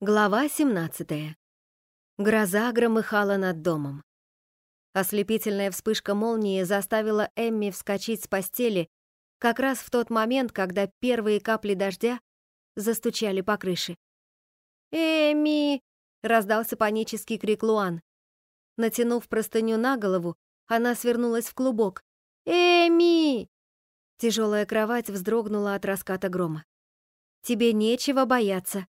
Глава 17. Гроза громыхала над домом. Ослепительная вспышка молнии заставила Эмми вскочить с постели как раз в тот момент, когда первые капли дождя застучали по крыше. «Эмми!» — раздался панический крик Луан. Натянув простыню на голову, она свернулась в клубок. «Эмми!» Тяжелая кровать вздрогнула от раската грома. «Тебе нечего бояться»,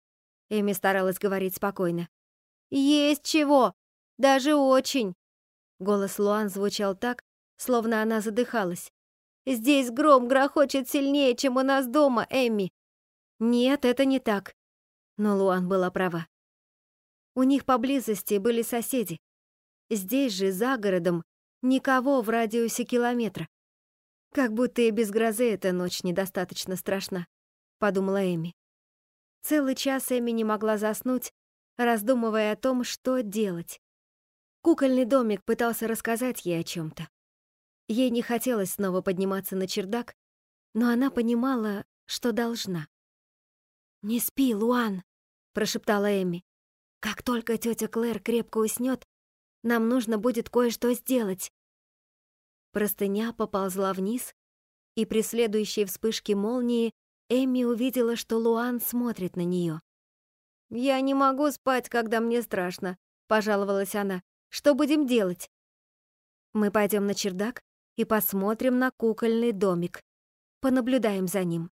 Эми старалась говорить спокойно. «Есть чего! Даже очень!» Голос Луан звучал так, словно она задыхалась. «Здесь гром грохочет сильнее, чем у нас дома, Эми!» «Нет, это не так». Но Луан была права. У них поблизости были соседи. Здесь же, за городом, никого в радиусе километра. Как будто и без грозы эта ночь недостаточно страшна, подумала Эми. Целый час Эми не могла заснуть, раздумывая о том, что делать. Кукольный домик пытался рассказать ей о чем то Ей не хотелось снова подниматься на чердак, но она понимала, что должна. «Не спи, Луан», — прошептала Эми. «Как только тетя Клэр крепко уснет, нам нужно будет кое-что сделать». Простыня поползла вниз, и при следующей вспышке молнии Эми увидела, что Луан смотрит на нее. «Я не могу спать, когда мне страшно», — пожаловалась она. «Что будем делать?» «Мы пойдем на чердак и посмотрим на кукольный домик. Понаблюдаем за ним.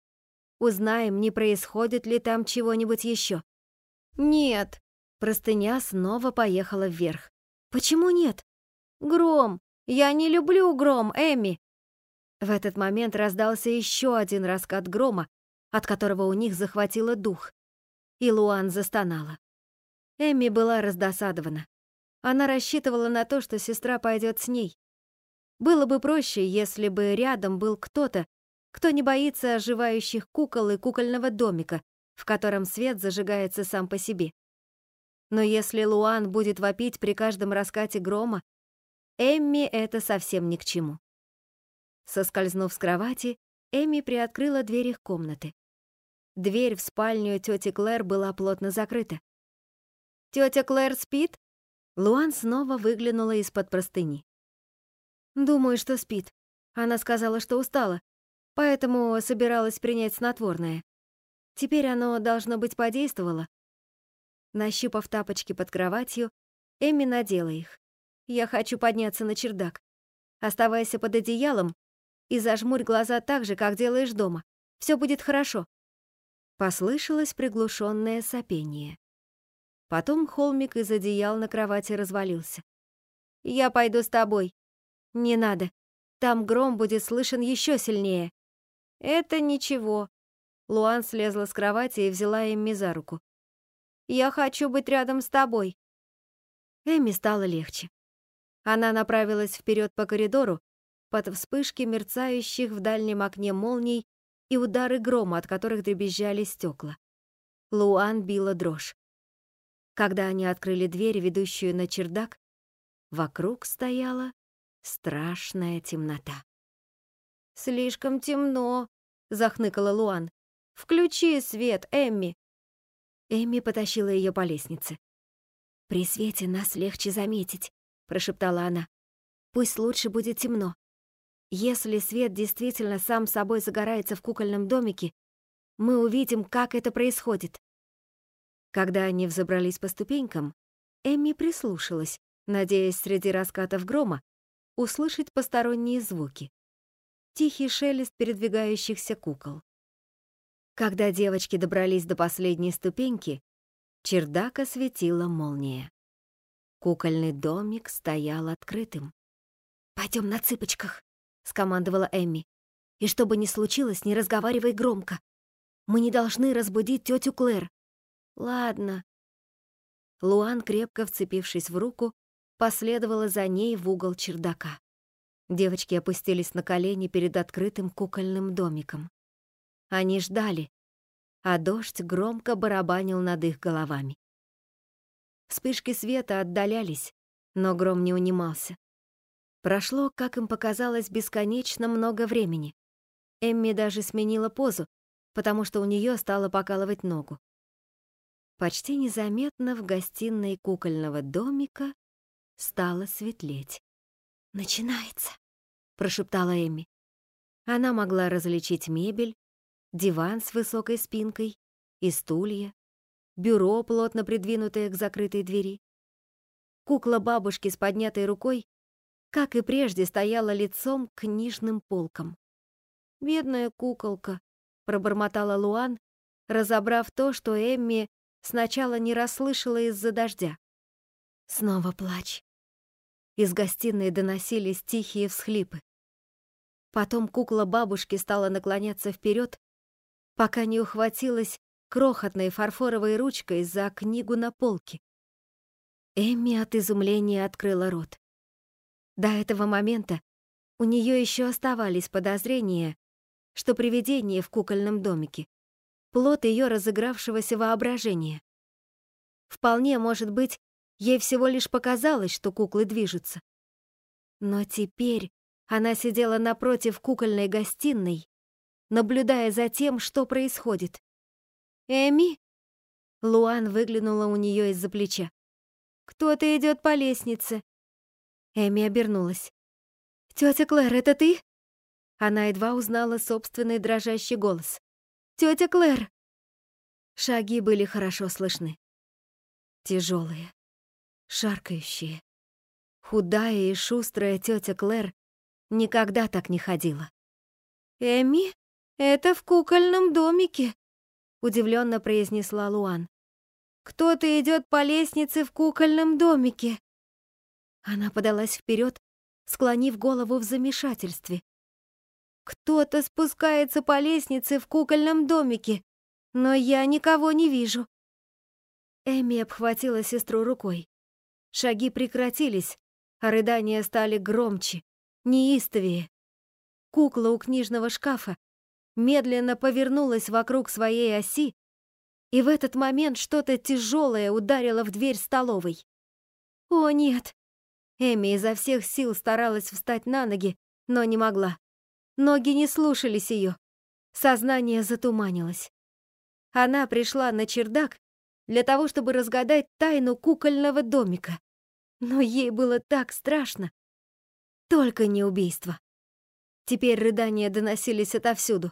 Узнаем, не происходит ли там чего-нибудь еще». «Нет», — простыня снова поехала вверх. «Почему нет?» «Гром! Я не люблю гром, Эми!» В этот момент раздался еще один раскат грома, от которого у них захватило дух. И Луан застонала. Эми была раздосадована. Она рассчитывала на то, что сестра пойдет с ней. Было бы проще, если бы рядом был кто-то, кто не боится оживающих кукол и кукольного домика, в котором свет зажигается сам по себе. Но если Луан будет вопить при каждом раскате грома, Эмми это совсем ни к чему. Соскользнув с кровати, Эми приоткрыла дверь их комнаты. Дверь в спальню тети Клэр была плотно закрыта. «Тетя Клэр спит?» Луан снова выглянула из-под простыни. «Думаю, что спит. Она сказала, что устала, поэтому собиралась принять снотворное. Теперь оно, должно быть, подействовало». Нащупав тапочки под кроватью, Эми надела их. «Я хочу подняться на чердак. Оставайся под одеялом и зажмурь глаза так же, как делаешь дома. Все будет хорошо». Послышалось приглушенное сопение. Потом холмик из одеял на кровати развалился. «Я пойду с тобой». «Не надо. Там гром будет слышен еще сильнее». «Это ничего». Луан слезла с кровати и взяла Эмми за руку. «Я хочу быть рядом с тобой». Эмми стало легче. Она направилась вперед по коридору под вспышки мерцающих в дальнем окне молний и удары грома, от которых дребезжали стекла. Луан била дрожь. Когда они открыли дверь, ведущую на чердак, вокруг стояла страшная темнота. «Слишком темно», — захныкала Луан. «Включи свет, Эмми!» Эмми потащила ее по лестнице. «При свете нас легче заметить», — прошептала она. «Пусть лучше будет темно. Если свет действительно сам собой загорается в кукольном домике, мы увидим, как это происходит. Когда они взобрались по ступенькам, Эмми прислушалась, надеясь среди раскатов грома услышать посторонние звуки. Тихий шелест передвигающихся кукол. Когда девочки добрались до последней ступеньки, чердак осветила молния. Кукольный домик стоял открытым. «Пойдем на цыпочках», скомандовала Эмми. «И что бы ни случилось, не разговаривай громко. Мы не должны разбудить тетю Клэр». «Ладно». Луан, крепко вцепившись в руку, последовала за ней в угол чердака. Девочки опустились на колени перед открытым кукольным домиком. Они ждали, а дождь громко барабанил над их головами. Вспышки света отдалялись, но гром не унимался. Прошло, как им показалось, бесконечно много времени. Эмми даже сменила позу, потому что у нее стало покалывать ногу. Почти незаметно в гостиной кукольного домика стало светлеть. «Начинается», — прошептала Эми. Она могла различить мебель, диван с высокой спинкой и стулья, бюро, плотно придвинутое к закрытой двери. Кукла бабушки с поднятой рукой, как и прежде, стояла лицом к книжным полкам. «Бедная куколка», — пробормотала Луан, разобрав то, что Эмми сначала не расслышала из-за дождя. Снова плач. Из гостиной доносились тихие всхлипы. Потом кукла бабушки стала наклоняться вперед, пока не ухватилась крохотной фарфоровой ручкой за книгу на полке. Эмми от изумления открыла рот. До этого момента у нее еще оставались подозрения, что привидение в кукольном домике — плод ее разыгравшегося воображения. Вполне может быть, Ей всего лишь показалось, что куклы движутся. Но теперь она сидела напротив кукольной гостиной, наблюдая за тем, что происходит. «Эми?» Луан выглянула у нее из-за плеча. «Кто-то идет по лестнице». Эми обернулась. «Тетя Клэр, это ты?» Она едва узнала собственный дрожащий голос. «Тетя Клэр!» Шаги были хорошо слышны. Тяжелые шаркающие. Худая и шустрая тетя Клэр никогда так не ходила. «Эми, это в кукольном домике», — удивленно произнесла Луан. «Кто-то идет по лестнице в кукольном домике». Она подалась вперед, склонив голову в замешательстве. «Кто-то спускается по лестнице в кукольном домике, но я никого не вижу». Эми обхватила сестру рукой. Шаги прекратились, а рыдания стали громче, неистовее. Кукла у книжного шкафа медленно повернулась вокруг своей оси, и в этот момент что-то тяжелое ударило в дверь столовой. «О, нет!» Эми изо всех сил старалась встать на ноги, но не могла. Ноги не слушались ее. Сознание затуманилось. Она пришла на чердак для того, чтобы разгадать тайну кукольного домика. Но ей было так страшно. Только не убийство. Теперь рыдания доносились отовсюду.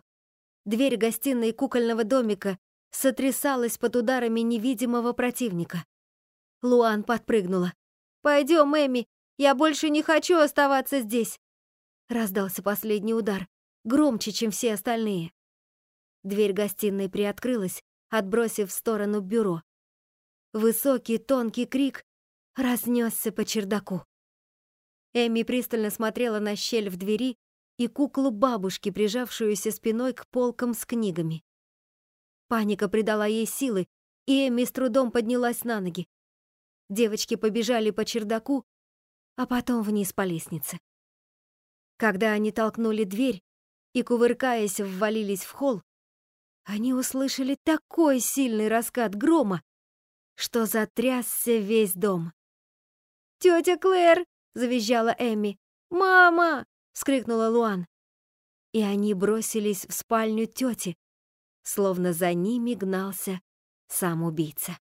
Дверь гостиной кукольного домика сотрясалась под ударами невидимого противника. Луан подпрыгнула. «Пойдем, Эми, я больше не хочу оставаться здесь!» Раздался последний удар, громче, чем все остальные. Дверь гостиной приоткрылась, отбросив в сторону бюро. Высокий тонкий крик разнесся по чердаку. Эми пристально смотрела на щель в двери и куклу бабушки, прижавшуюся спиной к полкам с книгами. Паника придала ей силы, и Эми с трудом поднялась на ноги. Девочки побежали по чердаку, а потом вниз по лестнице. Когда они толкнули дверь и, кувыркаясь, ввалились в холл, они услышали такой сильный раскат грома, что затрясся весь дом. «Тетя Клэр!» — завизжала Эми. «Мама!» — вскрикнула Луан. И они бросились в спальню тети, словно за ними гнался сам убийца.